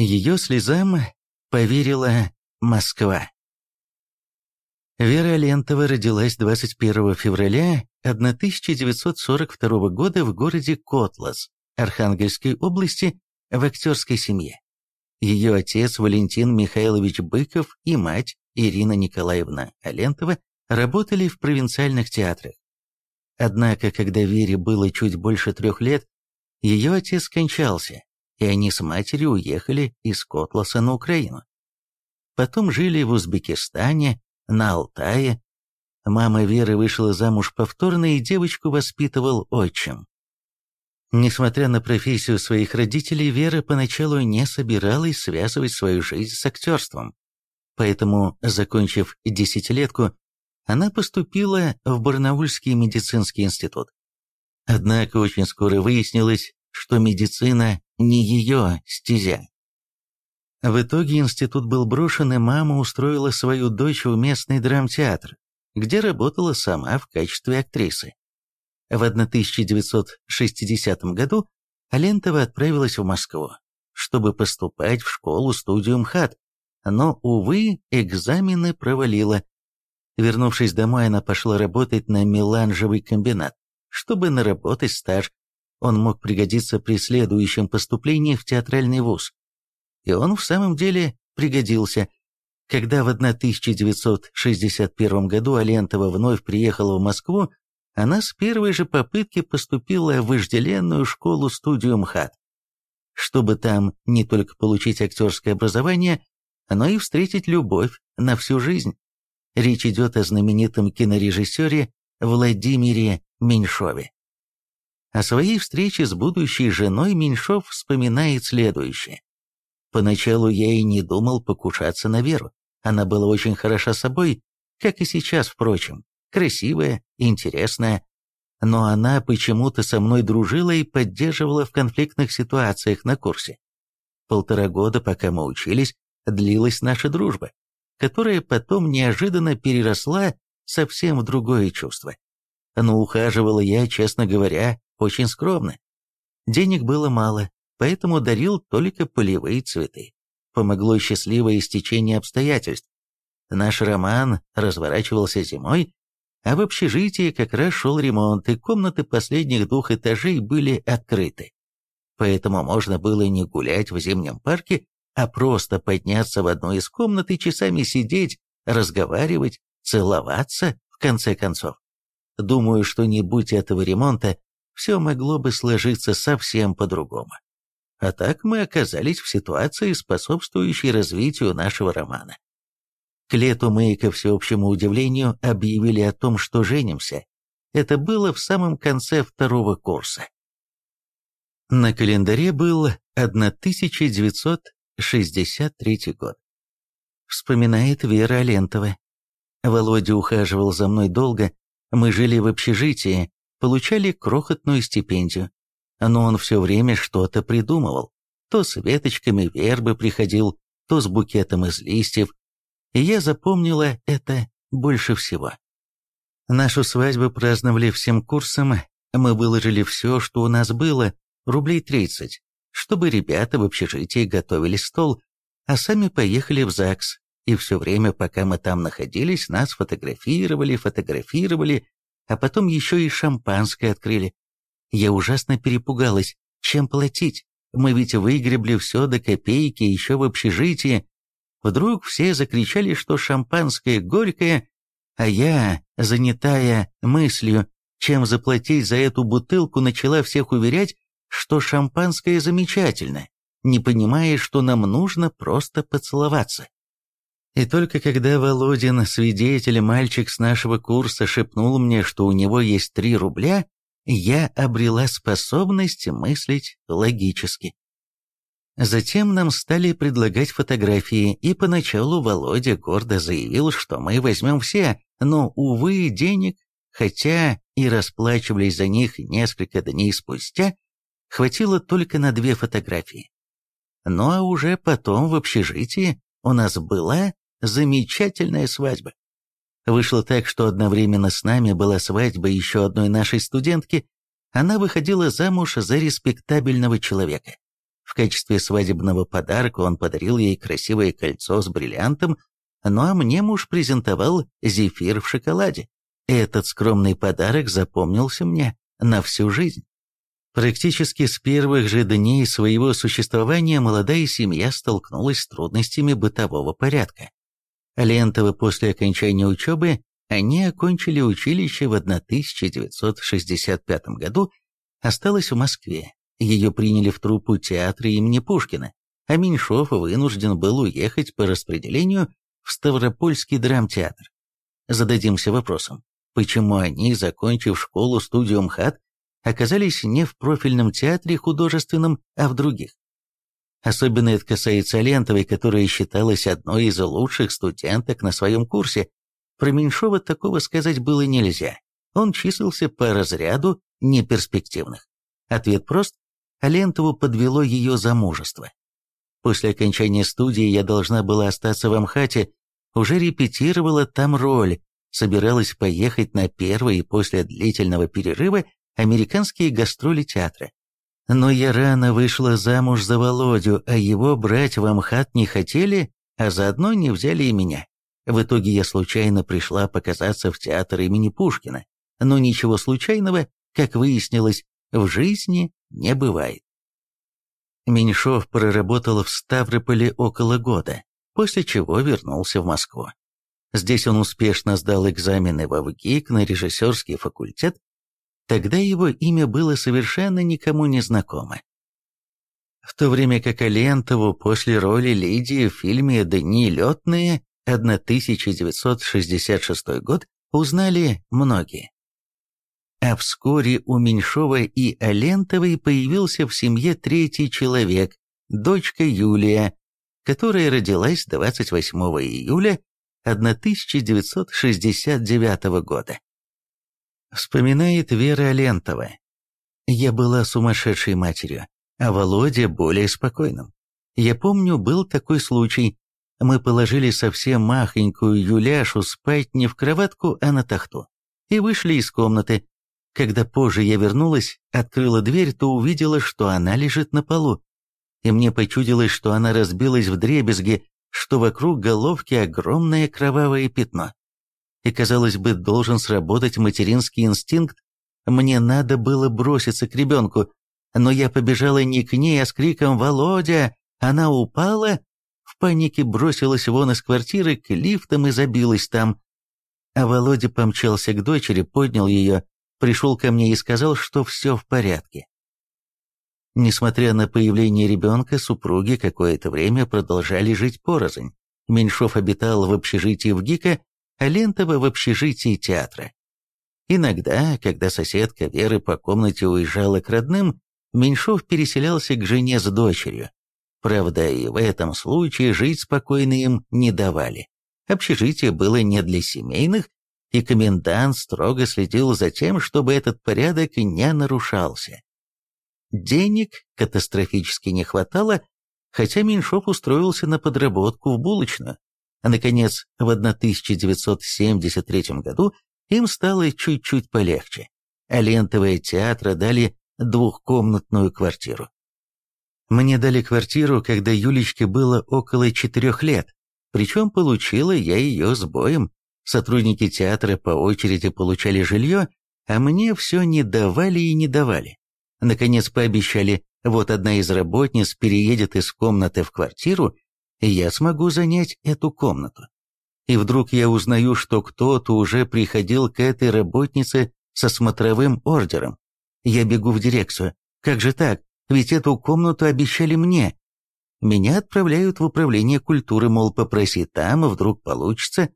Ее слезам поверила Москва. Вера Алентова родилась 21 февраля 1942 года в городе Котлас, Архангельской области, в актерской семье. Ее отец Валентин Михайлович Быков и мать Ирина Николаевна Алентова работали в провинциальных театрах. Однако, когда Вере было чуть больше трех лет, ее отец скончался, и они с матерью уехали из Котласа на Украину. Потом жили в Узбекистане, на Алтае. Мама Веры вышла замуж повторно, и девочку воспитывал отчим. Несмотря на профессию своих родителей, Вера поначалу не собиралась связывать свою жизнь с актерством. Поэтому, закончив десятилетку, она поступила в Барнаульский медицинский институт. Однако очень скоро выяснилось, что медицина не ее стезя. В итоге институт был брошен, и мама устроила свою дочь в местный драмтеатр, где работала сама в качестве актрисы. В 1960 году Алентова отправилась в Москву, чтобы поступать в школу-студию МХАТ, но, увы, экзамены провалила. Вернувшись домой, она пошла работать на меланжевый комбинат, чтобы наработать стаж. Он мог пригодиться при следующем поступлении в театральный вуз. И он в самом деле пригодился. Когда в 1961 году Алентова вновь приехала в Москву, она с первой же попытки поступила в вожделенную школу-студию МХАТ. Чтобы там не только получить актерское образование, но и встретить любовь на всю жизнь. Речь идет о знаменитом кинорежиссере Владимире Меньшове. О своей встрече с будущей женой Меньшов вспоминает следующее. «Поначалу я и не думал покушаться на Веру. Она была очень хороша собой, как и сейчас, впрочем, красивая, интересная. Но она почему-то со мной дружила и поддерживала в конфликтных ситуациях на курсе. Полтора года, пока мы учились, длилась наша дружба, которая потом неожиданно переросла совсем в другое чувство. Но ухаживала я, честно говоря, очень скромно. Денег было мало, поэтому дарил только полевые цветы. Помогло счастливое стечение обстоятельств. Наш роман разворачивался зимой, а в общежитии как раз шел ремонт, и комнаты последних двух этажей были открыты. Поэтому можно было не гулять в зимнем парке, а просто подняться в одну из комнат и часами сидеть, разговаривать, целоваться, в конце концов. Думаю, что не будь этого ремонта, все могло бы сложиться совсем по-другому. А так мы оказались в ситуации, способствующей развитию нашего романа. К лету мы, ко всеобщему удивлению, объявили о том, что женимся. Это было в самом конце второго курса. На календаре был 1900 63 год. Вспоминает Вера Алентова. Володя ухаживал за мной долго, мы жили в общежитии, получали крохотную стипендию. Но он все время что-то придумывал. То с веточками вербы приходил, то с букетом из листьев. И я запомнила это больше всего. Нашу свадьбу праздновали всем курсом, мы выложили все, что у нас было, рублей 30, чтобы ребята в общежитии готовили стол, а сами поехали в ЗАГС. И все время, пока мы там находились, нас фотографировали, фотографировали, а потом еще и шампанское открыли. Я ужасно перепугалась, чем платить. Мы ведь выгребли все до копейки еще в общежитии. Вдруг все закричали, что шампанское горькое, а я, занятая мыслью, чем заплатить за эту бутылку, начала всех уверять, что шампанское замечательно, не понимая, что нам нужно просто поцеловаться. И только когда Володин, свидетель, мальчик с нашего курса, шепнул мне, что у него есть три рубля, я обрела способность мыслить логически. Затем нам стали предлагать фотографии, и поначалу Володя гордо заявил, что мы возьмем все, но, увы, денег, хотя и расплачивались за них несколько дней спустя, хватило только на две фотографии. Ну а уже потом в общежитии у нас была замечательная свадьба. Вышло так, что одновременно с нами была свадьба еще одной нашей студентки. Она выходила замуж за респектабельного человека. В качестве свадебного подарка он подарил ей красивое кольцо с бриллиантом, ну а мне муж презентовал зефир в шоколаде. Этот скромный подарок запомнился мне на всю жизнь. Практически с первых же дней своего существования молодая семья столкнулась с трудностями бытового порядка. Лентово после окончания учебы они окончили училище в 1965 году, осталась в Москве. Ее приняли в труппу театра имени Пушкина, а Меньшов вынужден был уехать по распределению в Ставропольский драмтеатр. Зададимся вопросом, почему они, закончив школу-студию МХАТ, оказались не в профильном театре художественном, а в других. Особенно это касается Лентовой, которая считалась одной из лучших студенток на своем курсе, про Меньшова такого сказать было нельзя. Он числился по разряду неперспективных. Ответ прост. Лентову подвело ее замужество. После окончания студии я должна была остаться в Амхате, уже репетировала там роль, собиралась поехать на первый и после длительного перерыва американские гастроли театра. Но я рано вышла замуж за Володю, а его брать в Амхат не хотели, а заодно не взяли и меня. В итоге я случайно пришла показаться в театр имени Пушкина, но ничего случайного, как выяснилось, в жизни не бывает. Меньшов проработал в Ставрополе около года, после чего вернулся в Москву. Здесь он успешно сдал экзамены в ВГИК на режиссерский факультет, тогда его имя было совершенно никому не знакомо. В то время как Алентову после роли Лидии в фильме «Дни летные» 1966 год узнали многие. А вскоре у Меньшова и Алентовой появился в семье третий человек, дочка Юлия, которая родилась 28 июля 1969 года. Вспоминает Вера Алентова. «Я была сумасшедшей матерью, а Володя более спокойным. Я помню, был такой случай, мы положили совсем махонькую Юляшу спать не в кроватку, а на тахту. И вышли из комнаты. Когда позже я вернулась, открыла дверь, то увидела, что она лежит на полу. И мне почудилось, что она разбилась в дребезги, что вокруг головки огромное кровавое пятно. И, казалось бы, должен сработать материнский инстинкт. Мне надо было броситься к ребенку, но я побежала не к ней, а с криком «Володя!» Она упала в панике бросилась вон из квартиры к лифтам и забилась там. А Володя помчался к дочери, поднял ее, пришел ко мне и сказал, что все в порядке. Несмотря на появление ребенка, супруги какое-то время продолжали жить порознь. Меньшов обитал в общежитии в ГИКа, а Лентова в общежитии театра. Иногда, когда соседка Веры по комнате уезжала к родным, Меньшов переселялся к жене с дочерью. Правда, и в этом случае жить спокойно им не давали. Общежитие было не для семейных, и комендант строго следил за тем, чтобы этот порядок не нарушался. Денег катастрофически не хватало, хотя Меньшов устроился на подработку в булочную. А, наконец, в 1973 году им стало чуть-чуть полегче, а лентовые театры дали двухкомнатную квартиру. Мне дали квартиру, когда Юлечке было около четырех лет, причем получила я ее с боем. Сотрудники театра по очереди получали жилье, а мне все не давали и не давали. Наконец пообещали, вот одна из работниц переедет из комнаты в квартиру, я смогу занять эту комнату. И вдруг я узнаю, что кто-то уже приходил к этой работнице со смотровым ордером. Я бегу в дирекцию. Как же так? Ведь эту комнату обещали мне. Меня отправляют в управление культуры, мол, попроси там, вдруг получится.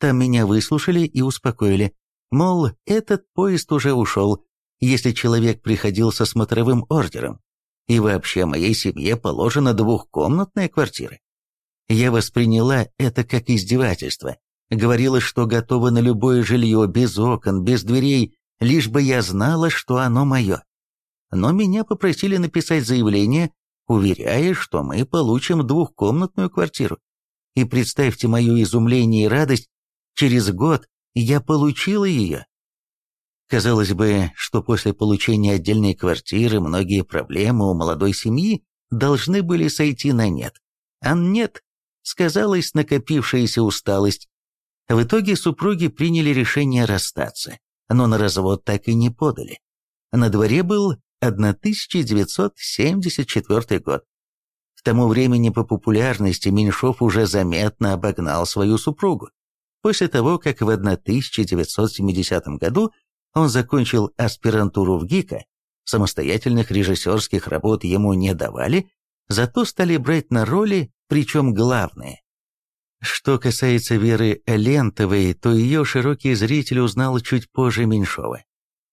Там меня выслушали и успокоили. Мол, этот поезд уже ушел, если человек приходил со смотровым ордером. И вообще моей семье положена двухкомнатная квартира. Я восприняла это как издевательство. Говорила, что готова на любое жилье, без окон, без дверей, лишь бы я знала, что оно мое но меня попросили написать заявление, уверяя, что мы получим двухкомнатную квартиру. И представьте мое изумление и радость, через год я получила ее. Казалось бы, что после получения отдельной квартиры многие проблемы у молодой семьи должны были сойти на нет. А нет, сказалась накопившаяся усталость. В итоге супруги приняли решение расстаться, но на развод так и не подали. На дворе был 1974 год. К тому времени по популярности Меньшов уже заметно обогнал свою супругу. После того, как в 1970 году он закончил аспирантуру в ГИКа, самостоятельных режиссерских работ ему не давали, зато стали брать на роли, причем главные. Что касается Веры Лентовой, то ее широкий зритель узнал чуть позже Меньшова.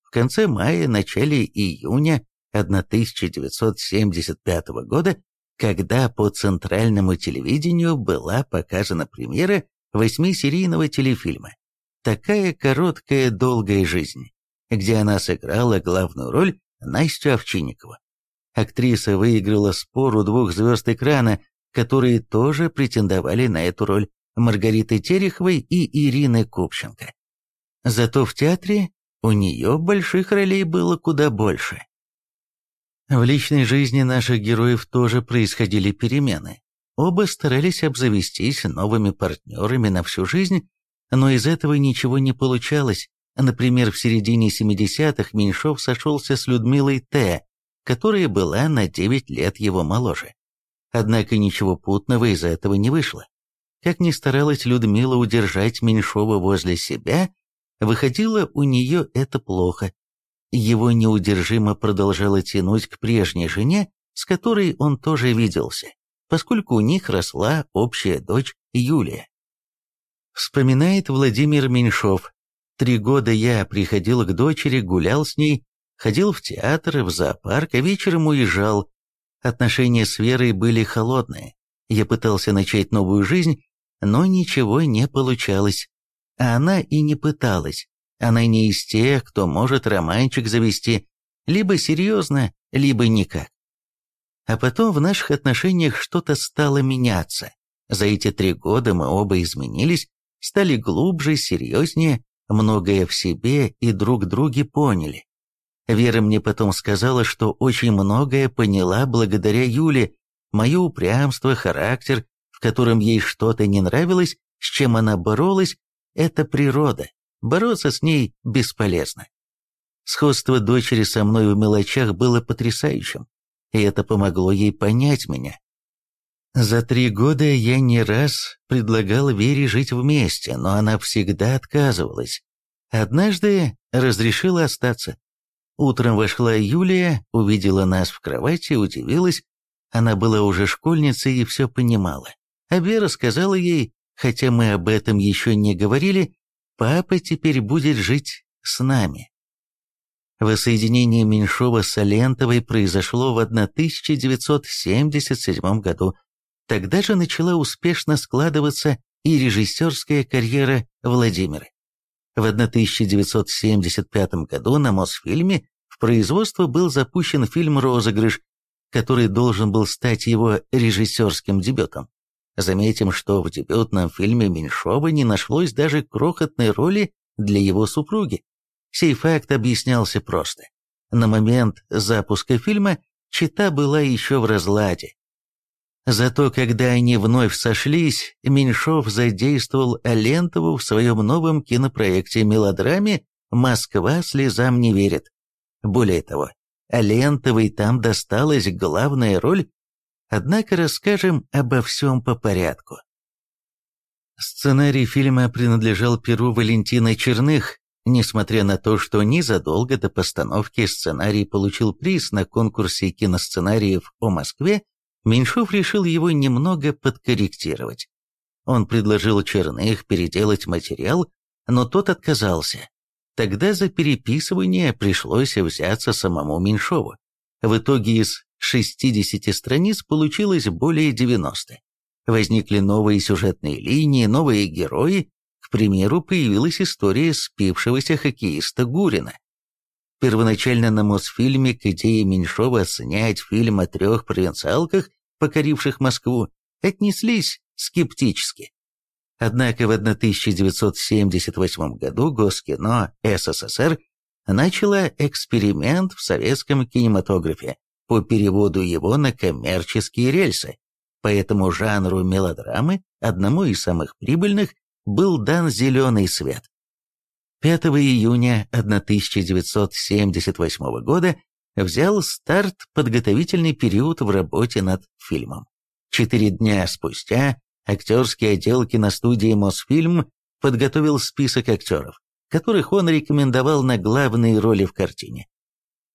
В конце мая, начале июня 1975 года, когда по центральному телевидению была показана премьера восьмисерийного телефильма «Такая короткая долгая жизнь», где она сыграла главную роль Настю Овчинникову. Актриса выиграла спор у двух звезд экрана, которые тоже претендовали на эту роль Маргариты Тереховой и Ирины Купченко. Зато в театре у нее больших ролей было куда больше. В личной жизни наших героев тоже происходили перемены. Оба старались обзавестись новыми партнерами на всю жизнь, но из этого ничего не получалось. Например, в середине 70-х Меньшов сошелся с Людмилой Т., которая была на 9 лет его моложе. Однако ничего путного из этого не вышло. Как ни старалась Людмила удержать Меньшова возле себя, выходило у нее это плохо. Его неудержимо продолжало тянуть к прежней жене, с которой он тоже виделся поскольку у них росла общая дочь Юлия. Вспоминает Владимир Меньшов. Три года я приходил к дочери, гулял с ней, ходил в театр, в зоопарк, а вечером уезжал. Отношения с Верой были холодные. Я пытался начать новую жизнь, но ничего не получалось. А она и не пыталась. Она не из тех, кто может романчик завести, либо серьезно, либо никак. А потом в наших отношениях что-то стало меняться. За эти три года мы оба изменились, стали глубже, серьезнее, многое в себе и друг друге поняли. Вера мне потом сказала, что очень многое поняла благодаря Юле, мое упрямство, характер, в котором ей что-то не нравилось, с чем она боролась, это природа. Бороться с ней бесполезно. Сходство дочери со мной в мелочах было потрясающим и это помогло ей понять меня. За три года я не раз предлагал Вере жить вместе, но она всегда отказывалась. Однажды разрешила остаться. Утром вошла Юлия, увидела нас в кровати, удивилась. Она была уже школьницей и все понимала. А Вера сказала ей, хотя мы об этом еще не говорили, папа теперь будет жить с нами. Воссоединение Меньшова с Алентовой произошло в 1977 году. Тогда же начала успешно складываться и режиссерская карьера Владимира. В 1975 году на Мосфильме в производство был запущен фильм «Розыгрыш», который должен был стать его режиссерским дебютом. Заметим, что в дебютном фильме Меньшова не нашлось даже крохотной роли для его супруги. Сей факт объяснялся просто. На момент запуска фильма чита была еще в разладе. Зато когда они вновь сошлись, Меньшов задействовал Алентову в своем новом кинопроекте-мелодраме «Москва слезам не верит». Более того, Алентовой там досталась главная роль, однако расскажем обо всем по порядку. Сценарий фильма принадлежал перу Валентина Черных, Несмотря на то, что незадолго до постановки сценарий получил приз на конкурсе киносценариев о Москве, Меньшов решил его немного подкорректировать. Он предложил Черных переделать материал, но тот отказался. Тогда за переписывание пришлось взяться самому Меньшову. В итоге из 60 страниц получилось более 90. Возникли новые сюжетные линии, новые герои, к примеру, появилась история спившегося хоккеиста Гурина. Первоначально на Мосфильме к идее Меньшова снять фильм о трех провинциалках, покоривших Москву, отнеслись скептически. Однако в 1978 году Госкино СССР начало эксперимент в советском кинематографе, по переводу его на коммерческие рельсы. По этому жанру мелодрамы, одному из самых прибыльных, был дан зеленый свет. 5 июня 1978 года взял старт подготовительный период в работе над фильмом. Четыре дня спустя актерский отдел киностудии «Мосфильм» подготовил список актеров, которых он рекомендовал на главные роли в картине.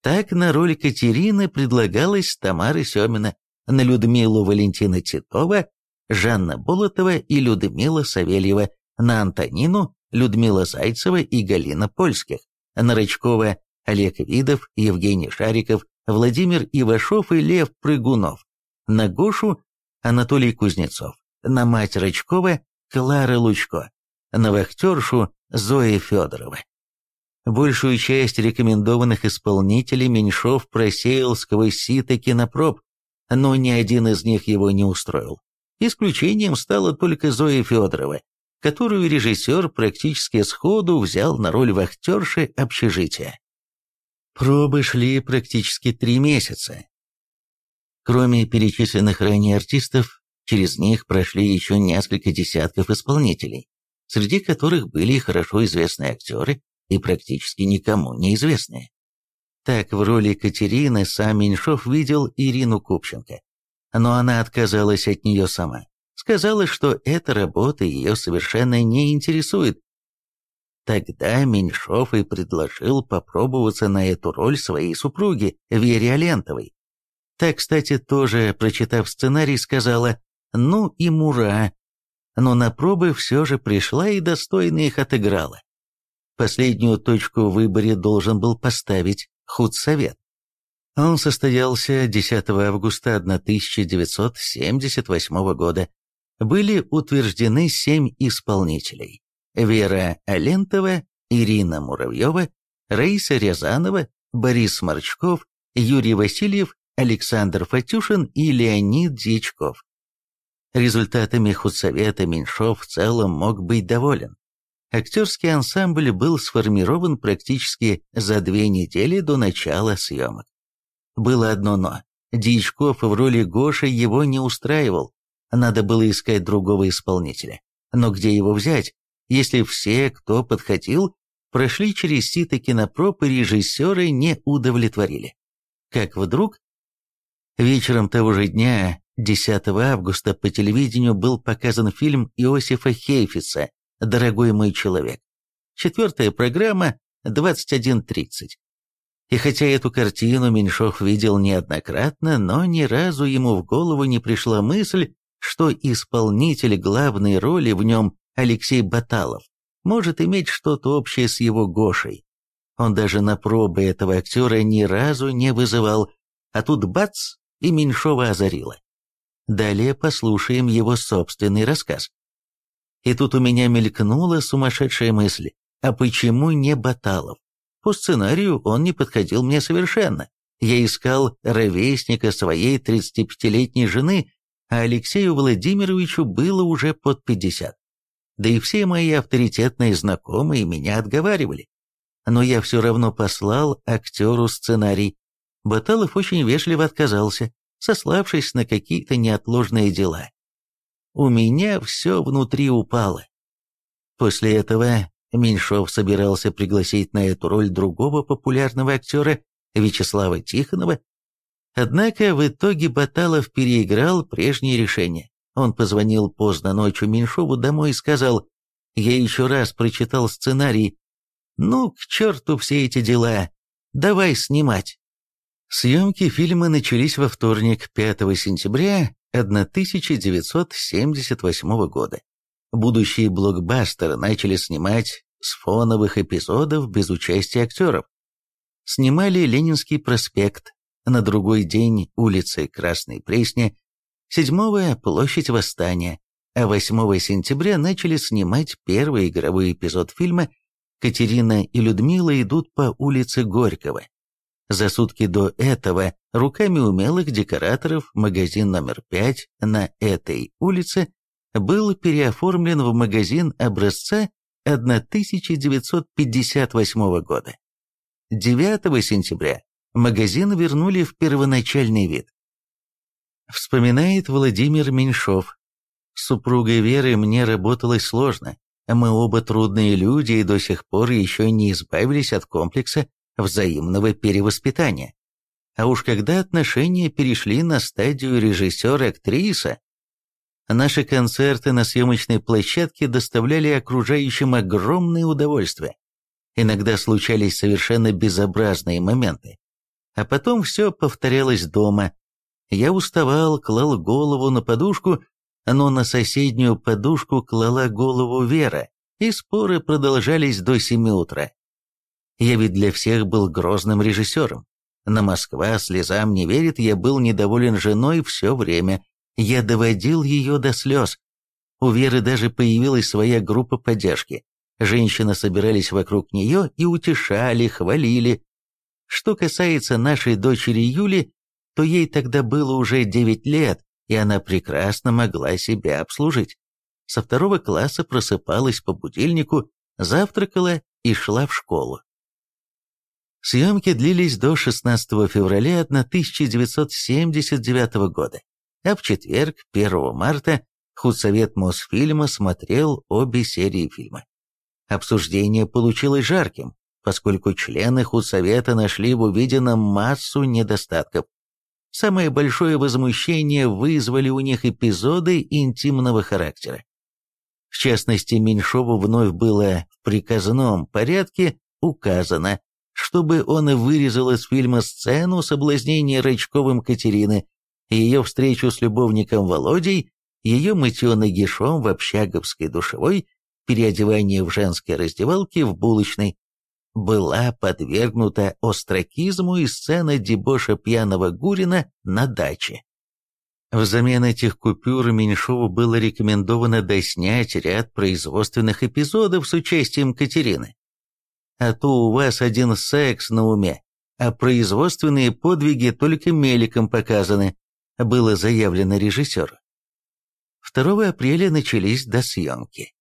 Так на роль Катерины предлагалась Тамара Семина, на Людмилу Валентина Титова, Жанна Болотова и Людмила Савельева, на Антонину Людмила Зайцева и Галина Польских, на Рычкова Олег Видов, Евгений Шариков, Владимир Ивашов и Лев Прыгунов, на Гошу Анатолий Кузнецов, на мать Рычкова Клара Лучко, на вахтершу Зоя Федорова. Большую часть рекомендованных исполнителей Меньшов просеял сквозь сито кинопроб, но ни один из них его не устроил. Исключением стала только Зоя Федорова, которую режиссер практически сходу взял на роль вахтерши общежития. Пробы шли практически три месяца. Кроме перечисленных ранее артистов, через них прошли еще несколько десятков исполнителей, среди которых были хорошо известные актеры и практически никому неизвестные. Так, в роли Катерины сам Меньшов видел Ирину Купченко, но она отказалась от нее сама. Сказала, что эта работа ее совершенно не интересует. Тогда Меньшов и предложил попробоваться на эту роль своей супруги, Вере Алентовой. Так, кстати, тоже, прочитав сценарий, сказала «ну и мура», но на пробы все же пришла и достойно их отыграла. Последнюю точку в выборе должен был поставить худсовет. Он состоялся 10 августа 1978 года были утверждены семь исполнителей. Вера Алентова, Ирина Муравьева, Раиса Рязанова, Борис Марчков, Юрий Васильев, Александр Фатюшин и Леонид Дьячков. Результатами худсовета Меньшов в целом мог быть доволен. Актерский ансамбль был сформирован практически за две недели до начала съемок. Было одно «но». Дьячков в роли Гоши его не устраивал, надо было искать другого исполнителя. Но где его взять, если все, кто подходил, прошли через сито кинопроб и режиссеры не удовлетворили? Как вдруг... Вечером того же дня, 10 августа, по телевидению был показан фильм Иосифа Хейфица «Дорогой мой человек». Четвертая программа 21.30. И хотя эту картину Меньшов видел неоднократно, но ни разу ему в голову не пришла мысль, что исполнитель главной роли в нем Алексей Баталов может иметь что-то общее с его Гошей. Он даже на пробы этого актера ни разу не вызывал, а тут бац, и Меньшова озарило. Далее послушаем его собственный рассказ. И тут у меня мелькнула сумасшедшая мысль, а почему не Баталов? По сценарию он не подходил мне совершенно. Я искал ровесника своей 35-летней жены, а Алексею Владимировичу было уже под 50. Да и все мои авторитетные знакомые меня отговаривали. Но я все равно послал актеру сценарий. Баталов очень вежливо отказался, сославшись на какие-то неотложные дела. У меня все внутри упало. После этого Меньшов собирался пригласить на эту роль другого популярного актера Вячеслава Тихонова, Однако в итоге Баталов переиграл прежние решения. Он позвонил поздно ночью Меньшову домой и сказал, «Я еще раз прочитал сценарий. Ну, к черту все эти дела. Давай снимать». Съемки фильма начались во вторник, 5 сентября 1978 года. Будущие блокбастеры начали снимать с фоновых эпизодов без участия актеров. Снимали Ленинский проспект, на другой день улицы Красной Пресни, 7 площадь Восстания, а 8 сентября начали снимать первый игровой эпизод фильма «Катерина и Людмила идут по улице Горького». За сутки до этого руками умелых декораторов магазин номер 5 на этой улице был переоформлен в магазин образца 1958 года. 9 сентября магазин вернули в первоначальный вид. Вспоминает Владимир Меньшов. С супругой Веры мне работалось сложно. Мы оба трудные люди и до сих пор еще не избавились от комплекса взаимного перевоспитания. А уж когда отношения перешли на стадию режиссера-актриса, наши концерты на съемочной площадке доставляли окружающим огромное удовольствие. Иногда случались совершенно безобразные моменты. А потом все повторялось дома. Я уставал, клал голову на подушку но на соседнюю подушку клала голову Вера, и споры продолжались до семи утра. Я ведь для всех был грозным режиссером. На Москва слезам не верит, я был недоволен женой все время. Я доводил ее до слез. У Веры даже появилась своя группа поддержки. Женщины собирались вокруг нее и утешали, хвалили. Что касается нашей дочери Юли, то ей тогда было уже девять лет, и она прекрасно могла себя обслужить. Со второго класса просыпалась по будильнику, завтракала и шла в школу. Съемки длились до 16 февраля 1979 года, а в четверг, 1 марта, худсовет Мосфильма смотрел обе серии фильма. Обсуждение получилось жарким, поскольку члены худсовета нашли в увиденном массу недостатков, Самое большое возмущение вызвали у них эпизоды интимного характера. В частности, Меньшову вновь было в приказном порядке указано, чтобы он вырезал из фильма сцену соблазнения Рычковым Катерины, ее встречу с любовником Володей, ее мытье нагишом в общаговской душевой, переодевание в женской раздевалке в булочной, была подвергнута остракизму и сцена дебоша пьяного Гурина на даче. Взамен этих купюр Меньшову было рекомендовано доснять ряд производственных эпизодов с участием Катерины. А то у вас один секс на уме, а производственные подвиги только меликом показаны, было заявлено режиссеру. 2 апреля начались досъемки.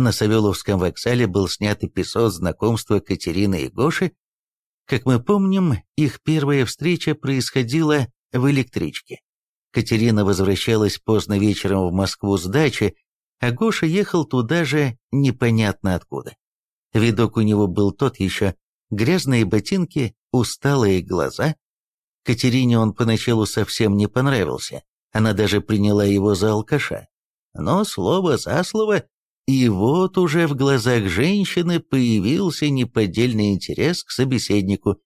На Савеловском вокзале был снят эпизод знакомства Катерины и Гоши. Как мы помним, их первая встреча происходила в электричке. Катерина возвращалась поздно вечером в Москву с дачи, а Гоша ехал туда же непонятно откуда. Видок у него был тот еще, грязные ботинки, усталые глаза. Катерине он поначалу совсем не понравился, она даже приняла его за алкаша. Но слово за слово и вот уже в глазах женщины появился неподдельный интерес к собеседнику.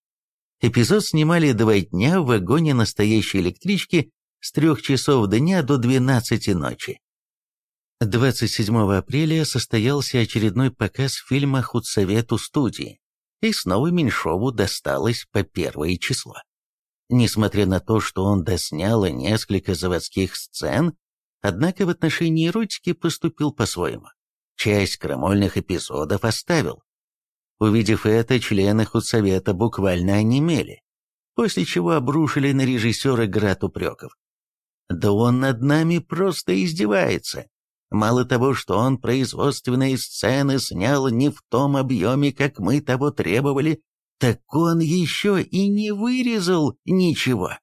Эпизод снимали два дня в вагоне настоящей электрички с трех часов дня до 12 ночи. 27 апреля состоялся очередной показ фильма «Худсовету студии», и снова Меньшову досталось по первое число. Несмотря на то, что он доснял несколько заводских сцен, однако в отношении эротики поступил по-своему часть крамольных эпизодов оставил. Увидев это, члены худсовета буквально онемели, после чего обрушили на режиссера град упреков. Да он над нами просто издевается. Мало того, что он производственные сцены снял не в том объеме, как мы того требовали, так он еще и не вырезал ничего.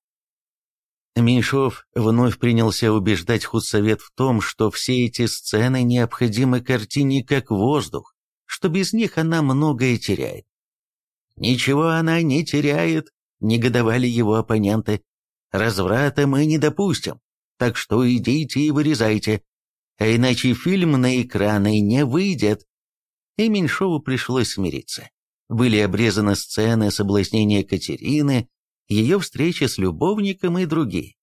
Меньшов вновь принялся убеждать худсовет в том, что все эти сцены необходимы картине как воздух, что без них она многое теряет. «Ничего она не теряет», — негодовали его оппоненты. «Разврата мы не допустим, так что идите и вырезайте, а иначе фильм на экраны не выйдет». И Меньшову пришлось смириться. Были обрезаны сцены соблазнения Катерины, ее встреча с любовником и другие.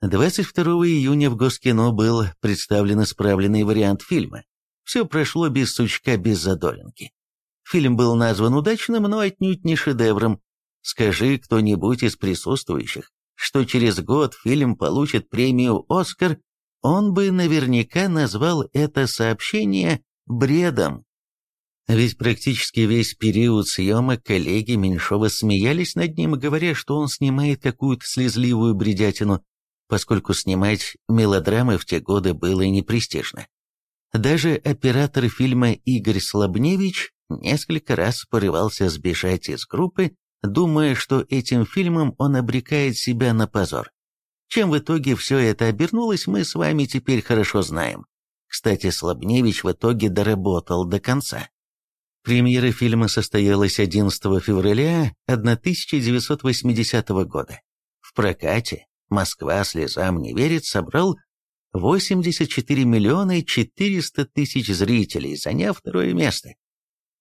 22 июня в Госкино был представлен исправленный вариант фильма. Все прошло без сучка, без задоринки. Фильм был назван удачным, но отнюдь не шедевром. Скажи кто-нибудь из присутствующих, что через год фильм получит премию «Оскар», он бы наверняка назвал это сообщение бредом. Ведь практически весь период съемок коллеги Меньшова смеялись над ним, говоря, что он снимает какую-то слезливую бредятину, поскольку снимать мелодрамы в те годы было непрестижно. Даже оператор фильма Игорь Слабневич несколько раз порывался сбежать из группы, думая, что этим фильмом он обрекает себя на позор. Чем в итоге все это обернулось, мы с вами теперь хорошо знаем. Кстати, Слабневич в итоге доработал до конца. Премьера фильма состоялась 11 февраля 1980 года. В прокате «Москва слезам не верит» собрал 84 миллиона 400 тысяч зрителей, заняв второе место.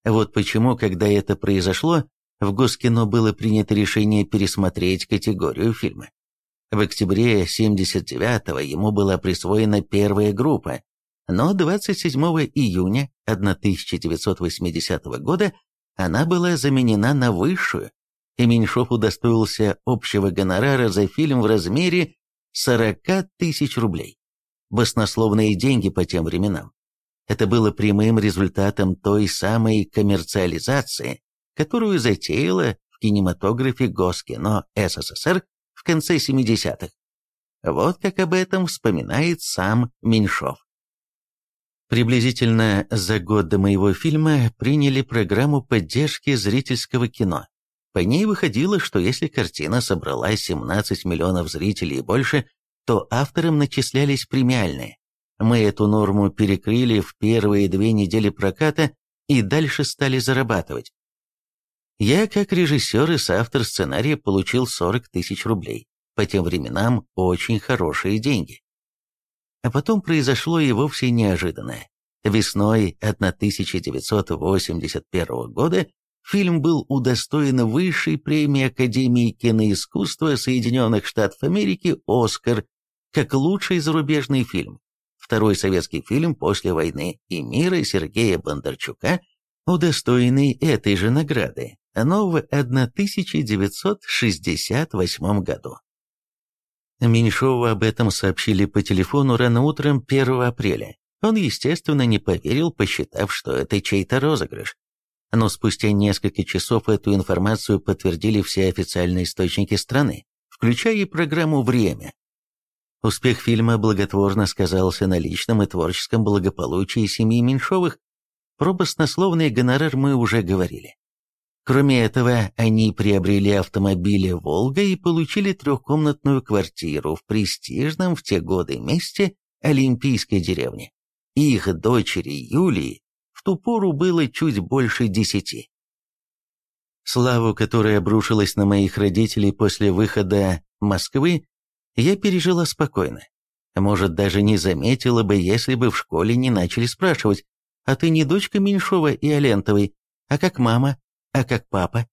Вот почему, когда это произошло, в Госкино было принято решение пересмотреть категорию фильма. В октябре 79-го ему была присвоена первая группа, но 27 июня 1980 года она была заменена на высшую, и Меньшов удостоился общего гонорара за фильм в размере 40 тысяч рублей. Баснословные деньги по тем временам. Это было прямым результатом той самой коммерциализации, которую затеяла в кинематографе Госкино СССР в конце 70-х. Вот как об этом вспоминает сам Меньшов. Приблизительно за год до моего фильма приняли программу поддержки зрительского кино. По ней выходило, что если картина собрала 17 миллионов зрителей и больше, то авторам начислялись премиальные. Мы эту норму перекрыли в первые две недели проката и дальше стали зарабатывать. Я, как режиссер и соавтор сценария, получил 40 тысяч рублей. По тем временам очень хорошие деньги. А потом произошло и вовсе неожиданное. Весной 1981 года фильм был удостоен высшей премии Академии киноискусства Соединенных Штатов Америки «Оскар» как лучший зарубежный фильм. Второй советский фильм после войны и мира Сергея Бондарчука, удостоенный этой же награды, но в 1968 году. Меньшову об этом сообщили по телефону рано утром 1 апреля. Он, естественно, не поверил, посчитав, что это чей-то розыгрыш. Но спустя несколько часов эту информацию подтвердили все официальные источники страны, включая и программу «Время». Успех фильма благотворно сказался на личном и творческом благополучии семьи Меньшовых. Про баснословный гонорар мы уже говорили. Кроме этого, они приобрели автомобили «Волга» и получили трехкомнатную квартиру в престижном в те годы месте Олимпийской деревни. Их дочери Юлии в ту пору было чуть больше десяти. Славу, которая обрушилась на моих родителей после выхода Москвы, я пережила спокойно. Может, даже не заметила бы, если бы в школе не начали спрашивать, «А ты не дочка Меньшова и Алентовой, а как мама?» А как папа.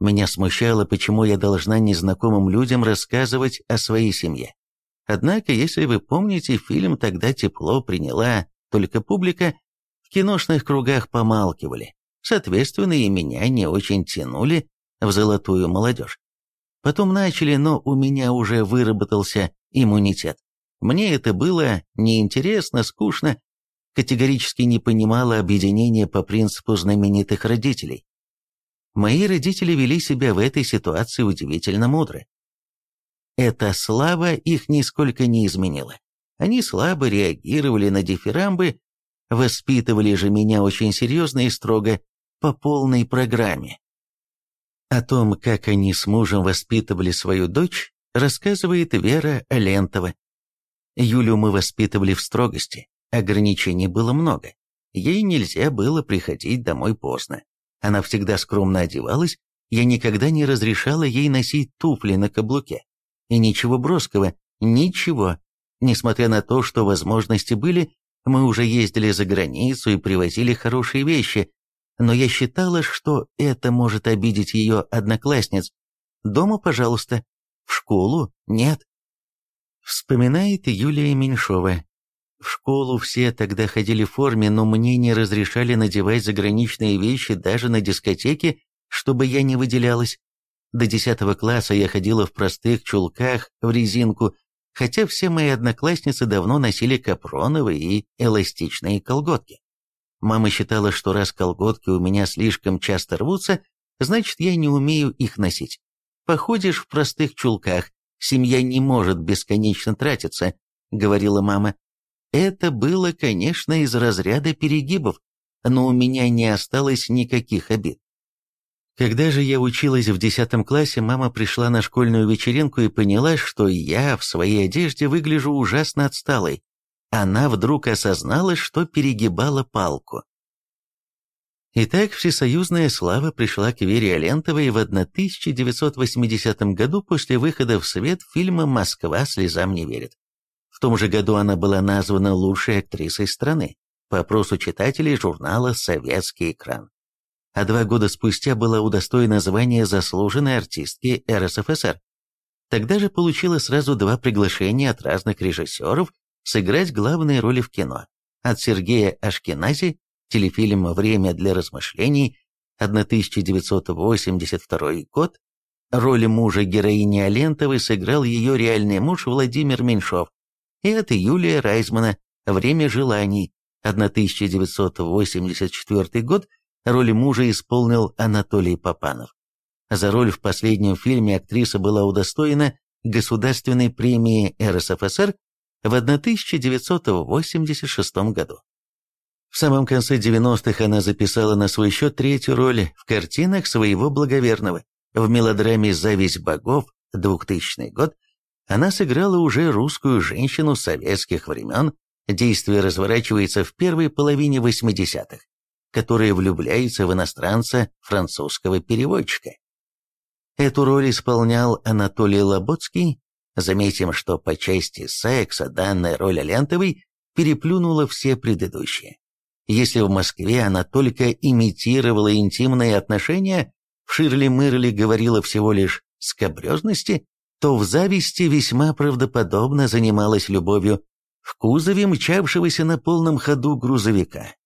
Меня смущало, почему я должна незнакомым людям рассказывать о своей семье. Однако, если вы помните, фильм тогда тепло приняла только публика, в киношных кругах помалкивали. Соответственно, и меня не очень тянули в золотую молодежь. Потом начали, но у меня уже выработался иммунитет. Мне это было неинтересно, скучно, категорически не понимала объединения по принципу знаменитых родителей. Мои родители вели себя в этой ситуации удивительно мудро. Эта слава их нисколько не изменила. Они слабо реагировали на дифирамбы, воспитывали же меня очень серьезно и строго, по полной программе. О том, как они с мужем воспитывали свою дочь, рассказывает Вера Алентова. Юлю мы воспитывали в строгости, ограничений было много. Ей нельзя было приходить домой поздно. Она всегда скромно одевалась, я никогда не разрешала ей носить туфли на каблуке. И ничего броского, ничего. Несмотря на то, что возможности были, мы уже ездили за границу и привозили хорошие вещи, но я считала, что это может обидеть ее одноклассниц. Дома, пожалуйста, в школу нет. Вспоминает Юлия Меньшова. В школу все тогда ходили в форме, но мне не разрешали надевать заграничные вещи даже на дискотеке, чтобы я не выделялась. До десятого класса я ходила в простых чулках в резинку, хотя все мои одноклассницы давно носили капроновые и эластичные колготки. Мама считала, что раз колготки у меня слишком часто рвутся, значит, я не умею их носить. Походишь в простых чулках, семья не может бесконечно тратиться, говорила мама. Это было, конечно, из разряда перегибов, но у меня не осталось никаких обид. Когда же я училась в десятом классе, мама пришла на школьную вечеринку и поняла, что я в своей одежде выгляжу ужасно отсталой. Она вдруг осознала, что перегибала палку. Итак, всесоюзная слава пришла к Вере Алентовой в 1980 году после выхода в свет фильма «Москва слезам не верит». Том же году она была названа лучшей актрисой страны по опросу читателей журнала «Советский экран». А два года спустя была удостоена звания заслуженной артистки РСФСР. Тогда же получила сразу два приглашения от разных режиссеров сыграть главные роли в кино. От Сергея Ашкенази телефильм «Время для размышлений» 1982 год, роли мужа героини Алентовой сыграл ее реальный муж Владимир Меньшов, и это Юлия Райзмана «Время желаний» 1984 год, роль мужа исполнил Анатолий Попанов. За роль в последнем фильме актриса была удостоена Государственной премии РСФСР в 1986 году. В самом конце 90-х она записала на свой счет третью роль в картинах своего благоверного. В мелодраме «Зависть богов» 2000 год она сыграла уже русскую женщину советских времен, действие разворачивается в первой половине 80-х, которая влюбляется в иностранца французского переводчика. Эту роль исполнял Анатолий Лоботский. Заметим, что по части секса данная роль Алентовой переплюнула все предыдущие. Если в Москве она только имитировала интимные отношения, в Ширли-Мырли говорила всего лишь скобрезности, то в зависти весьма правдоподобно занималась любовью в кузове мчавшегося на полном ходу грузовика.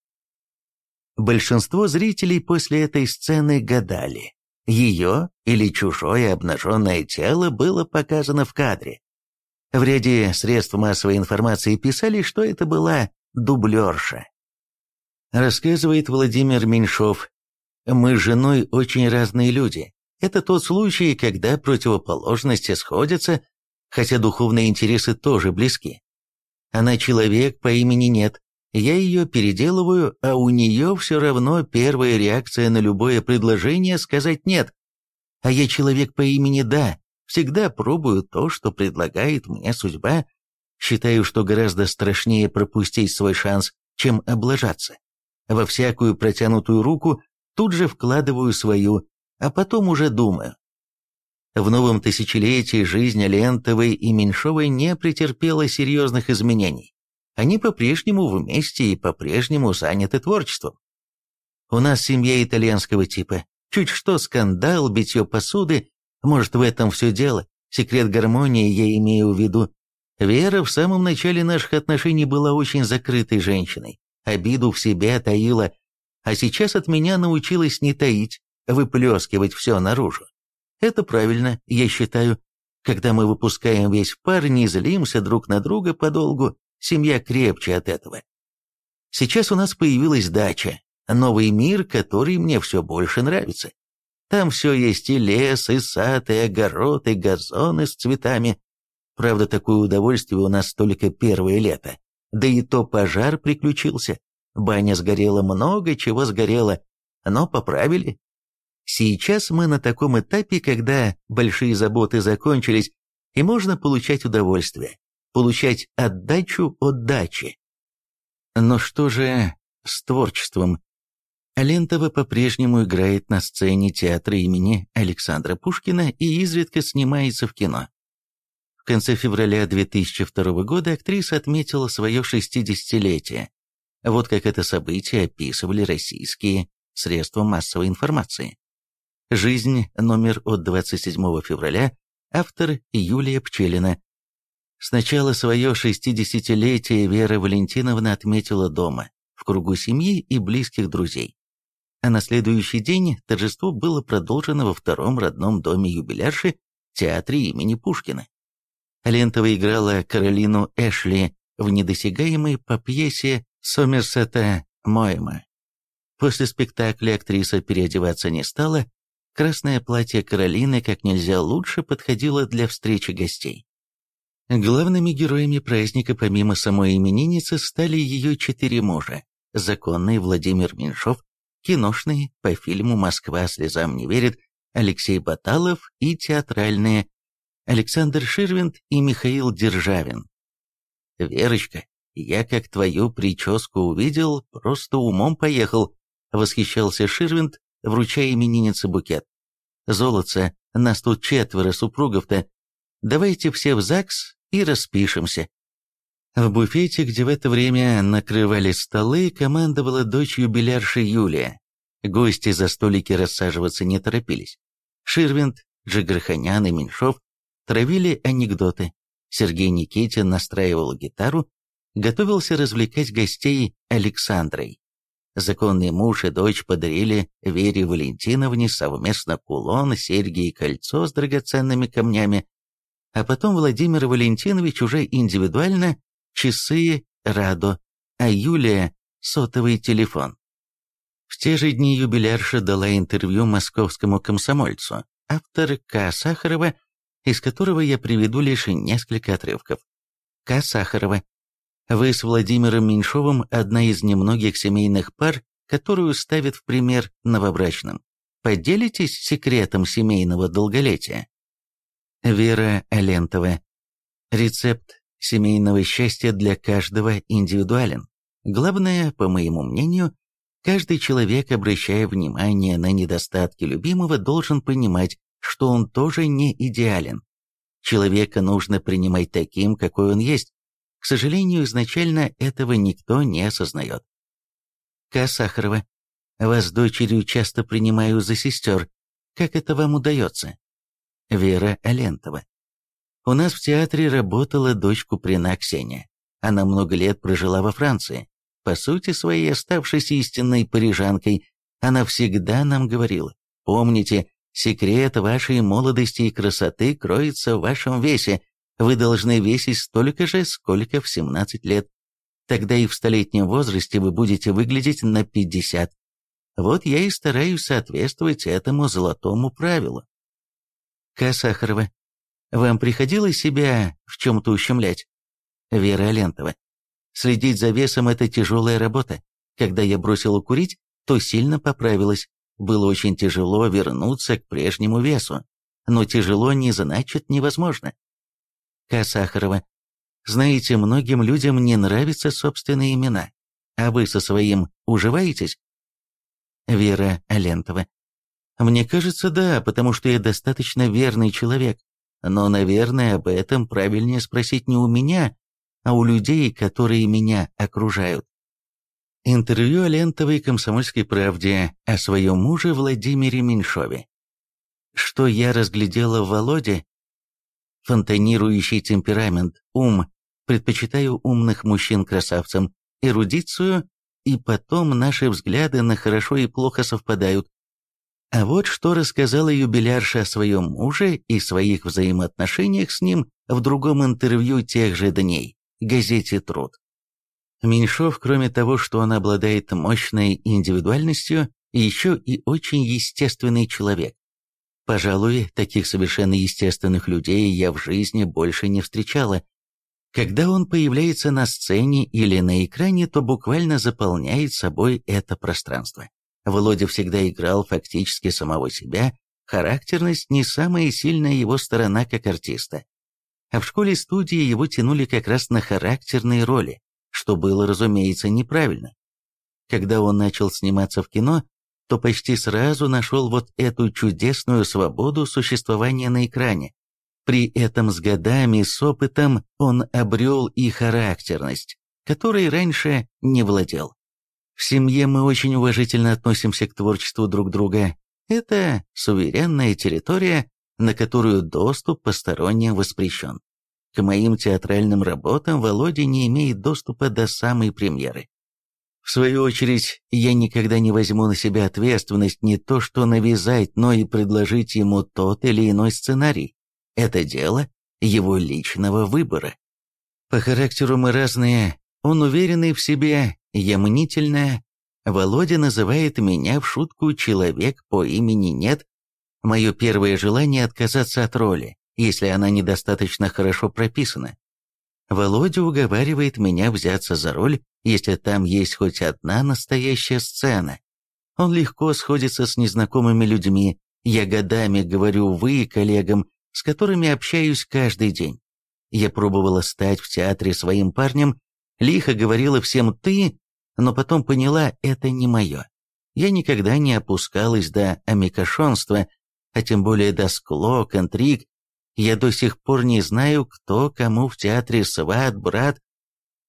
Большинство зрителей после этой сцены гадали, ее или чужое обнаженное тело было показано в кадре. В ряде средств массовой информации писали, что это была дублерша. Рассказывает Владимир Меньшов. Мы с женой очень разные люди. Это тот случай, когда противоположности сходятся, хотя духовные интересы тоже близки. Она человек по имени нет. Я ее переделываю, а у нее все равно первая реакция на любое предложение сказать «нет». А я человек по имени «да». Всегда пробую то, что предлагает мне судьба. Считаю, что гораздо страшнее пропустить свой шанс, чем облажаться. Во всякую протянутую руку тут же вкладываю свою, а потом уже думаю. В новом тысячелетии жизнь Лентовой и Меньшовой не претерпела серьезных изменений. Они по-прежнему вместе и по-прежнему заняты творчеством. У нас семья итальянского типа. Чуть что скандал, битье посуды. Может, в этом все дело. Секрет гармонии я имею в виду. Вера в самом начале наших отношений была очень закрытой женщиной обиду в себе таила, а сейчас от меня научилась не таить, выплескивать все наружу. Это правильно, я считаю. Когда мы выпускаем весь пар, не злимся друг на друга подолгу, семья крепче от этого. Сейчас у нас появилась дача, новый мир, который мне все больше нравится. Там все есть и лес, и сад, и огород, и газоны с цветами. Правда, такое удовольствие у нас только первое лето. Да и то пожар приключился. Баня сгорела, много чего сгорело, но поправили. Сейчас мы на таком этапе, когда большие заботы закончились, и можно получать удовольствие, получать отдачу от дачи. Но что же с творчеством? Лентова по-прежнему играет на сцене театра имени Александра Пушкина и изредка снимается в кино. В конце февраля 2002 года актриса отметила свое 60-летие. Вот как это событие описывали российские средства массовой информации. «Жизнь» номер от 27 февраля, автор Юлия Пчелина. Сначала свое 60-летие Вера Валентиновна отметила дома, в кругу семьи и близких друзей. А на следующий день торжество было продолжено во втором родном доме юбилярши, театре имени Пушкина. Лентова играла Каролину Эшли в «Недосягаемой» по пьесе Сомерсета Мойма. После спектакля актриса переодеваться не стала, красное платье Каролины как нельзя лучше подходило для встречи гостей. Главными героями праздника помимо самой именинницы стали ее четыре мужа. Законный Владимир Меньшов, киношные по фильму «Москва слезам не верит» Алексей Баталов и театральные Александр Ширвинд и Михаил Державин. «Верочка, я как твою прическу увидел, просто умом поехал», — восхищался Ширвинд, вручая имениннице букет. «Золотце, нас тут четверо супругов-то. Давайте все в ЗАГС и распишемся». В буфете, где в это время накрывали столы, командовала дочь юбилярши Юлия. Гости за столики рассаживаться не торопились. Ширвинд, Джигарханян и Меньшов травили анекдоты. Сергей Никитин настраивал гитару, готовился развлекать гостей Александрой. Законный муж и дочь подарили Вере Валентиновне совместно кулон, серьги и кольцо с драгоценными камнями, а потом Владимир Валентинович уже индивидуально часы Радо, а Юлия – сотовый телефон. В те же дни юбилярша дала интервью московскому комсомольцу, автор К. Сахарова, из которого я приведу лишь несколько отрывков. К. Сахарова. Вы с Владимиром Меньшовым одна из немногих семейных пар, которую ставят в пример новобрачным. Поделитесь секретом семейного долголетия. Вера Алентова. Рецепт семейного счастья для каждого индивидуален. Главное, по моему мнению, Каждый человек, обращая внимание на недостатки любимого, должен понимать, что он тоже не идеален. Человека нужно принимать таким, какой он есть. К сожалению, изначально этого никто не осознает. К. Вас дочерью часто принимаю за сестер. Как это вам удается? Вера Алентова. У нас в театре работала дочь Куприна Ксения. Она много лет прожила во Франции. По сути своей, оставшись истинной парижанкой, она всегда нам говорила, помните, секрет вашей молодости и красоты кроется в вашем весе, вы должны весить столько же, сколько в 17 лет. Тогда и в столетнем возрасте вы будете выглядеть на 50. Вот я и стараюсь соответствовать этому золотому правилу. К. Сахарова. Вам приходилось себя в чем-то ущемлять? Вера Алентова. Следить за весом – это тяжелая работа. Когда я бросила курить, то сильно поправилась. Было очень тяжело вернуться к прежнему весу. Но тяжело не значит невозможно. К. Сахарова. Знаете, многим людям не нравятся собственные имена. А вы со своим уживаетесь? Вера Алентова. Мне кажется, да, потому что я достаточно верный человек. Но, наверное, об этом правильнее спросить не у меня, а у людей, которые меня окружают. Интервью о лентовой комсомольской правде о своем муже Владимире Меньшове. Что я разглядела в Володе? Фонтанирующий темперамент, ум, предпочитаю умных мужчин-красавцам, эрудицию, и потом наши взгляды на хорошо и плохо совпадают. А вот что рассказала юбилярша о своем муже и своих взаимоотношениях с ним в другом интервью тех же дней газете «Труд». Меньшов, кроме того, что он обладает мощной индивидуальностью, еще и очень естественный человек. Пожалуй, таких совершенно естественных людей я в жизни больше не встречала. Когда он появляется на сцене или на экране, то буквально заполняет собой это пространство. Володя всегда играл фактически самого себя, характерность не самая сильная его сторона как артиста. А в школе-студии его тянули как раз на характерные роли, что было, разумеется, неправильно. Когда он начал сниматься в кино, то почти сразу нашел вот эту чудесную свободу существования на экране. При этом с годами, с опытом он обрел и характерность, которой раньше не владел. В семье мы очень уважительно относимся к творчеству друг друга. Это суверенная территория, на которую доступ посторонним воспрещен. К моим театральным работам Володя не имеет доступа до самой премьеры. В свою очередь, я никогда не возьму на себя ответственность не то что навязать, но и предложить ему тот или иной сценарий. Это дело его личного выбора. По характеру мы разные, он уверенный в себе, я мнительная. Володя называет меня в шутку «человек по имени нет», Мое первое желание отказаться от роли, если она недостаточно хорошо прописана. Володя уговаривает меня взяться за роль, если там есть хоть одна настоящая сцена. Он легко сходится с незнакомыми людьми. Я годами говорю «вы» коллегам, с которыми общаюсь каждый день. Я пробовала стать в театре своим парнем, лихо говорила всем «ты», но потом поняла, это не мое. Я никогда не опускалась до амикошонства, а тем более до склок, интриг. Я до сих пор не знаю, кто кому в театре сват, брат.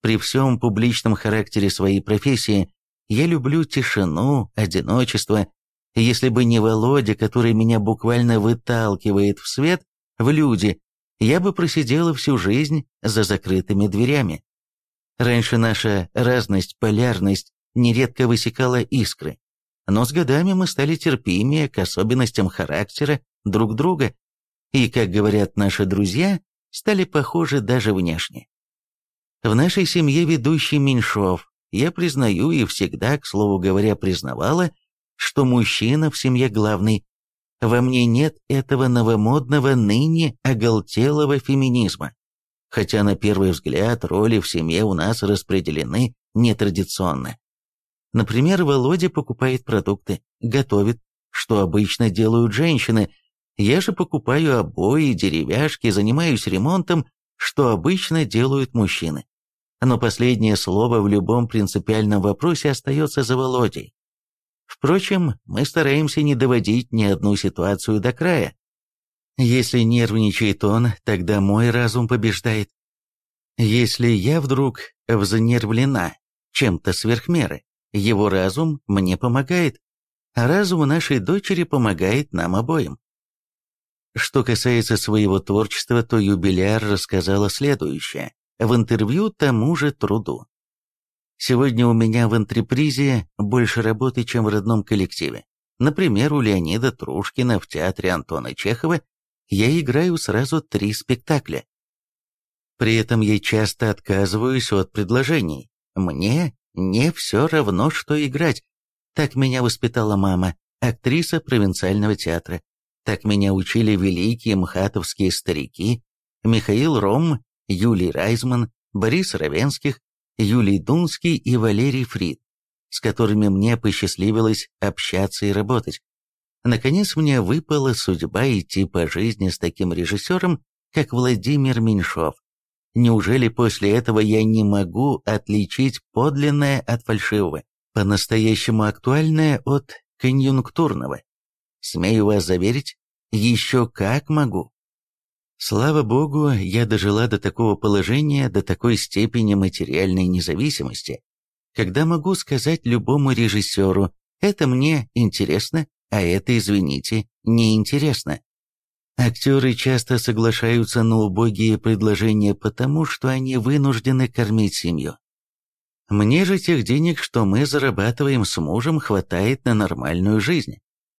При всем публичном характере своей профессии я люблю тишину, одиночество. Если бы не Володя, который меня буквально выталкивает в свет, в люди, я бы просидела всю жизнь за закрытыми дверями. Раньше наша разность, полярность нередко высекала искры, но с годами мы стали терпимее к особенностям характера друг друга, и, как говорят наши друзья, стали похожи даже внешне. В нашей семье ведущий Меньшов, я признаю и всегда, к слову говоря, признавала, что мужчина в семье главный. Во мне нет этого новомодного ныне оголтелого феминизма. Хотя на первый взгляд роли в семье у нас распределены нетрадиционно. Например, Володя покупает продукты, готовит, что обычно делают женщины. Я же покупаю обои, деревяшки, занимаюсь ремонтом, что обычно делают мужчины. Но последнее слово в любом принципиальном вопросе остается за Володей. Впрочем, мы стараемся не доводить ни одну ситуацию до края. Если нервничает он, тогда мой разум побеждает. Если я вдруг взнервлена чем-то сверхмеры, его разум мне помогает, а разум нашей дочери помогает нам обоим. Что касается своего творчества, то юбиляр рассказала следующее, в интервью тому же труду. Сегодня у меня в антрепризе больше работы, чем в родном коллективе. Например, у Леонида Трушкина в театре Антона Чехова я играю сразу три спектакля. При этом я часто отказываюсь от предложений. Мне не все равно, что играть. Так меня воспитала мама, актриса провинциального театра. Так меня учили великие мхатовские старики Михаил Ром, Юлий Райзман, Борис Равенских, Юлий Дунский и Валерий Фрид, с которыми мне посчастливилось общаться и работать. Наконец мне выпала судьба идти по жизни с таким режиссером, как Владимир Меньшов. Неужели после этого я не могу отличить подлинное от фальшивого, по-настоящему актуальное от конъюнктурного? Смею вас заверить, еще как могу. Слава богу, я дожила до такого положения, до такой степени материальной независимости, когда могу сказать любому режиссеру, это мне интересно, а это, извините, неинтересно. Актеры часто соглашаются на убогие предложения потому, что они вынуждены кормить семью. Мне же тех денег, что мы зарабатываем с мужем, хватает на нормальную жизнь.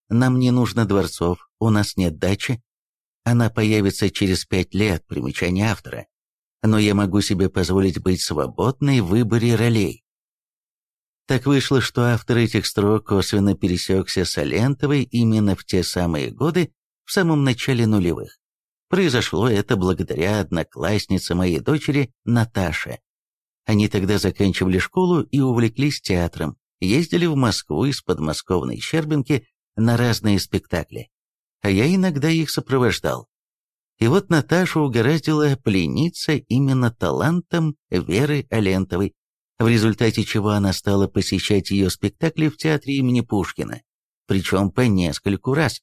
Нам не нужно дворцов, у нас нет дачи. Она появится через пять лет, примечание автора. Но я могу себе позволить быть свободной в выборе ролей. Так вышло, что автор этих строк косвенно пересекся с Алентовой именно в те самые годы, в самом начале нулевых. Произошло это благодаря однокласснице моей дочери Наташе. Они тогда заканчивали школу и увлеклись театром, ездили в Москву из подмосковной Щербинки на разные спектакли, а я иногда их сопровождал. И вот Наташа угораздила плениться именно талантом Веры Алентовой, в результате чего она стала посещать ее спектакли в театре имени Пушкина, причем по нескольку раз.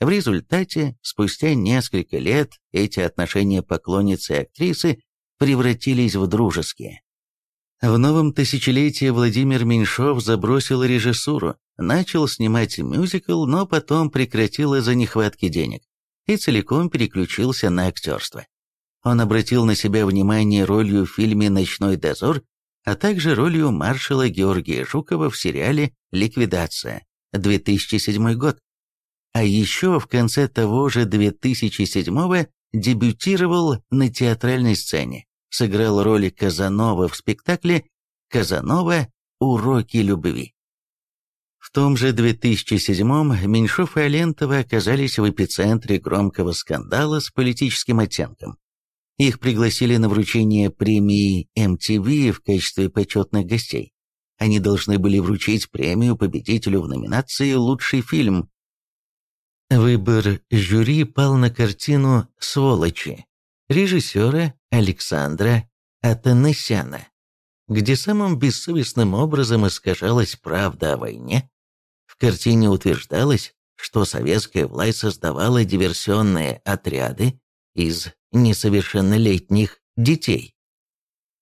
В результате, спустя несколько лет, эти отношения поклонницы и актрисы превратились в дружеские. В новом тысячелетии Владимир Меньшов забросил режиссуру, начал снимать мюзикл, но потом прекратил из-за нехватки денег и целиком переключился на актерство. Он обратил на себя внимание ролью в фильме «Ночной дозор» а также ролью маршала Георгия Жукова в сериале «Ликвидация» 2007 год. А еще в конце того же 2007 дебютировал на театральной сцене, сыграл роль Казанова в спектакле «Казанова. Уроки любви». В том же 2007-м Меньшов и Алентова оказались в эпицентре громкого скандала с политическим оттенком. Их пригласили на вручение премии MTV в качестве почетных гостей. они должны были вручить премию победителю в номинации «Лучший фильм». Выбор жюри пал на картину «Сволочи» режиссера Александра Атанасяна, где самым бессовестным образом искажалась правда о войне. В картине утверждалось, что советская власть создавала диверсионные отряды из несовершеннолетних детей.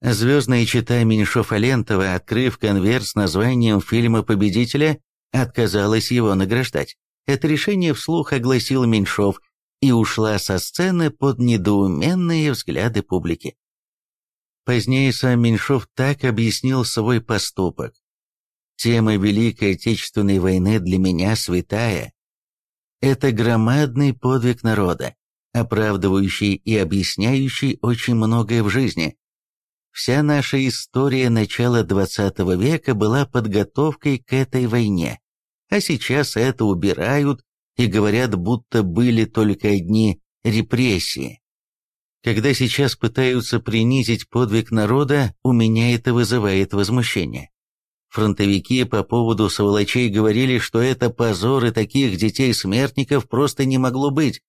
Звездная чита Меньшов-Алентова, открыв конверт с названием фильма «Победителя», отказалась его награждать. Это решение вслух огласил Меньшов и ушла со сцены под недоуменные взгляды публики. Позднее сам Меньшов так объяснил свой поступок. Тема Великой Отечественной войны для меня святая. Это громадный подвиг народа, оправдывающий и объясняющий очень многое в жизни. Вся наша история начала XX века была подготовкой к этой войне, а сейчас это убирают и говорят, будто были только одни репрессии. Когда сейчас пытаются принизить подвиг народа, у меня это вызывает возмущение. Фронтовики по поводу сволочей говорили, что это позор и таких детей-смертников просто не могло быть.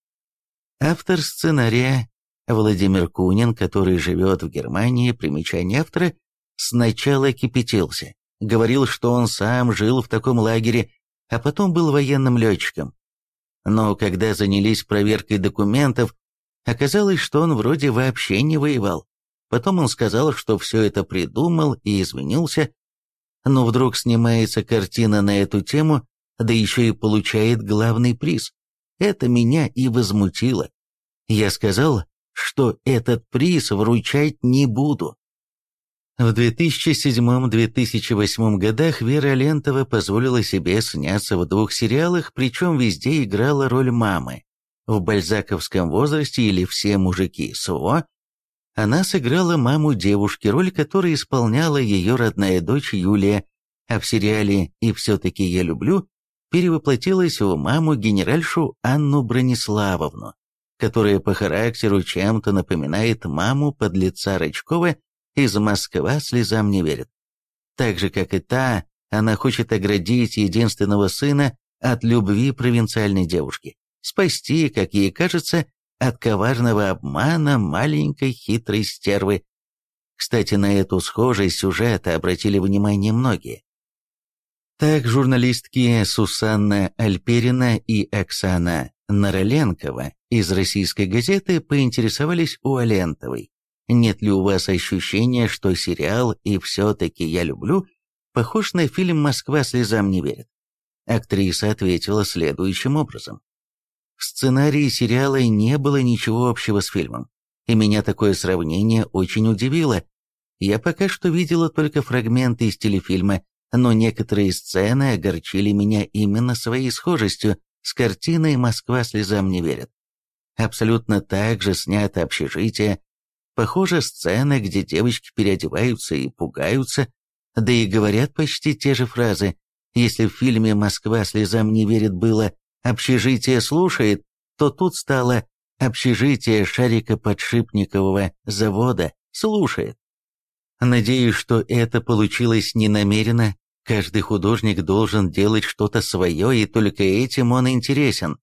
Автор сценария Владимир Кунин, который живет в Германии, примечание автора, сначала кипятился. Говорил, что он сам жил в таком лагере, а потом был военным летчиком. Но когда занялись проверкой документов, оказалось, что он вроде вообще не воевал. Потом он сказал, что все это придумал и извинился, но вдруг снимается картина на эту тему, да еще и получает главный приз. Это меня и возмутило. Я сказал, что этот приз вручать не буду. В 2007-2008 годах Вера Лентова позволила себе сняться в двух сериалах, причем везде играла роль мамы. В «Бальзаковском возрасте» или «Все мужики СО» она сыграла маму девушки, роль которой исполняла ее родная дочь Юлия, а в сериале «И все-таки я люблю» перевоплотилась в маму генеральшу Анну Брониславовну, которая по характеру чем-то напоминает маму подлеца Рычкова из «Москва слезам не верит». Так же, как и та, она хочет оградить единственного сына от любви провинциальной девушки, спасти, как ей кажется, от коварного обмана маленькой хитрой стервы. Кстати, на эту схожесть сюжета обратили внимание многие. Так журналистки Сусанна Альперина и Оксана Нароленкова из российской газеты поинтересовались у Алентовой, нет ли у вас ощущения, что сериал «И все-таки я люблю» похож на фильм «Москва слезам не верит»? Актриса ответила следующим образом. В сценарии сериала не было ничего общего с фильмом, и меня такое сравнение очень удивило. Я пока что видела только фрагменты из телефильма, но некоторые сцены огорчили меня именно своей схожестью с картиной «Москва слезам не верит». Абсолютно так же снято общежитие, похоже сцена, где девочки переодеваются и пугаются, да и говорят почти те же фразы. Если в фильме «Москва слезам не верит» было «общежитие слушает», то тут стало «общежитие шарика подшипникового завода слушает». Надеюсь, что это получилось не намеренно. Каждый художник должен делать что-то свое, и только этим он интересен.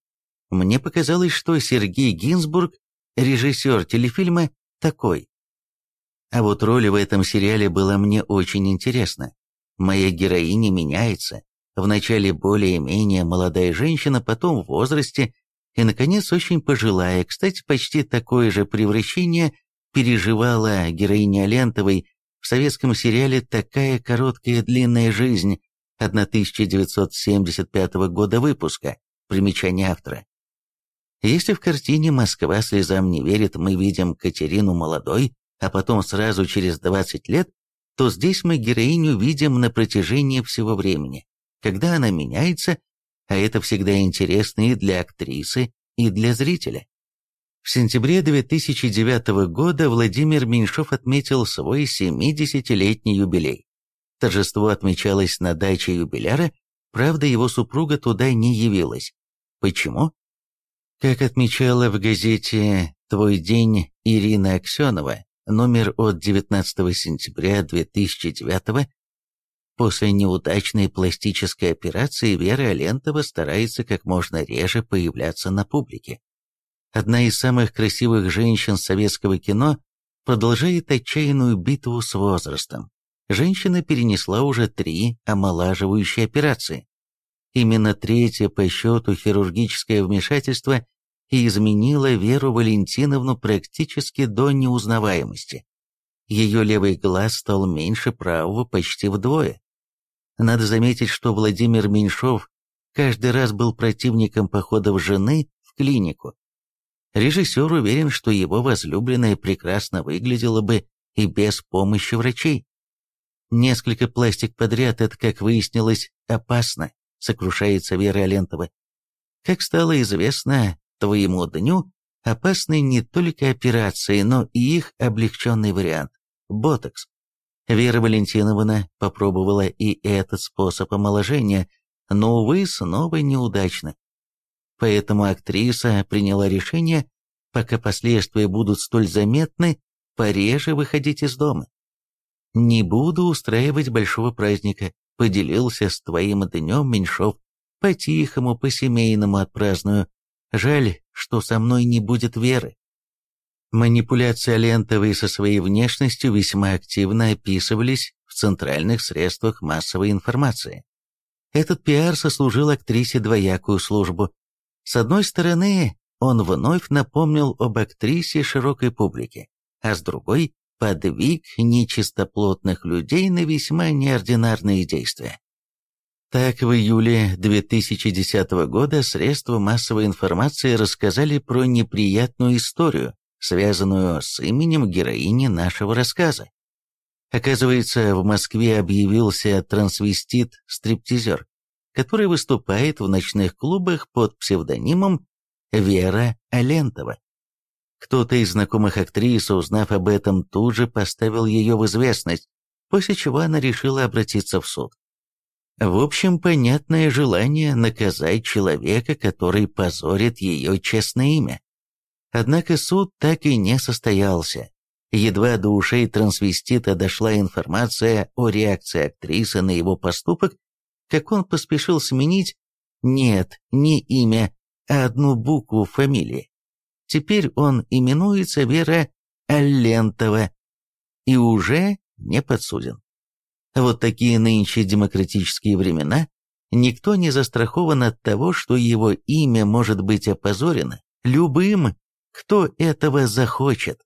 Мне показалось, что Сергей Гинзбург, режиссер телефильма, такой. А вот роль в этом сериале была мне очень интересна. Моя героиня меняется. Вначале более-менее молодая женщина, потом в возрасте, и, наконец, очень пожилая. Кстати, почти такое же превращение переживала героиня Лентовой в советском сериале «Такая короткая длинная жизнь» 1975 года выпуска, примечание автора. Если в картине «Москва слезам не верит» мы видим Катерину молодой, а потом сразу через 20 лет, то здесь мы героиню видим на протяжении всего времени, когда она меняется, а это всегда интересно и для актрисы, и для зрителя. В сентябре 2009 года Владимир Меньшов отметил свой 70-летний юбилей. Торжество отмечалось на даче юбиляра, правда его супруга туда не явилась. Почему? Как отмечала в газете «Твой день» Ирина Аксенова, номер от 19 сентября 2009 После неудачной пластической операции Вера Алентова старается как можно реже появляться на публике. Одна из самых красивых женщин советского кино продолжает отчаянную битву с возрастом. Женщина перенесла уже три омолаживающие операции. Именно третье по счету хирургическое вмешательство и изменило Веру Валентиновну практически до неузнаваемости. Ее левый глаз стал меньше правого почти вдвое. Надо заметить, что Владимир Меньшов каждый раз был противником походов жены в клинику. Режиссер уверен, что его возлюбленная прекрасно выглядела бы и без помощи врачей. Несколько пластик подряд – это, как выяснилось, опасно, сокрушается Вера Алентова. Как стало известно твоему дню, опасны не только операции, но и их облегченный вариант – ботокс. Вера Валентиновна попробовала и этот способ омоложения, но, увы, снова неудачно. Поэтому актриса приняла решение, пока последствия будут столь заметны, пореже выходить из дома. «Не буду устраивать большого праздника», — поделился с твоим днем Меньшов. «По-тихому, по-семейному отпраздную. Жаль, что со мной не будет веры». Манипуляции Алентовой со своей внешностью весьма активно описывались в центральных средствах массовой информации. Этот пиар сослужил актрисе двоякую службу. С одной стороны, он вновь напомнил об актрисе широкой публике, а с другой – подвиг нечистоплотных людей на весьма неординарные действия. Так, в июле 2010 года средства массовой информации рассказали про неприятную историю, связанную с именем героини нашего рассказа. Оказывается, в Москве объявился трансвестит-стриптизер, который выступает в ночных клубах под псевдонимом Вера Алентова. Кто-то из знакомых актрис, узнав об этом, тут же поставил ее в известность, после чего она решила обратиться в суд. В общем, понятное желание наказать человека, который позорит ее честное имя. Однако суд так и не состоялся. Едва до ушей трансвестита дошла информация о реакции актрисы на его поступок, как он поспешил сменить нет, не имя, а одну букву фамилии. Теперь он именуется Вера Аллентова и уже не подсуден. Вот такие нынче демократические времена, никто не застрахован от того, что его имя может быть опозорено любым кто этого захочет.